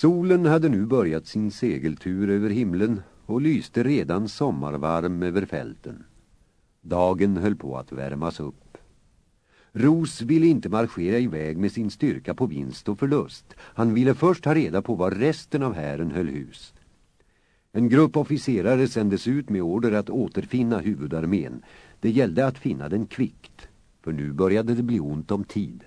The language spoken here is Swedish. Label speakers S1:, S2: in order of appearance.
S1: Solen hade nu börjat sin segeltur över himlen och lyste redan sommarvarm över fälten. Dagen höll på att värmas upp. Ros ville inte marschera iväg med sin styrka på vinst och förlust. Han ville först ha reda på var resten av hären höll hus. En grupp officerare sändes ut med order att återfinna huvudarmén. Det gällde att finna den kvickt, för nu började det bli ont om tid.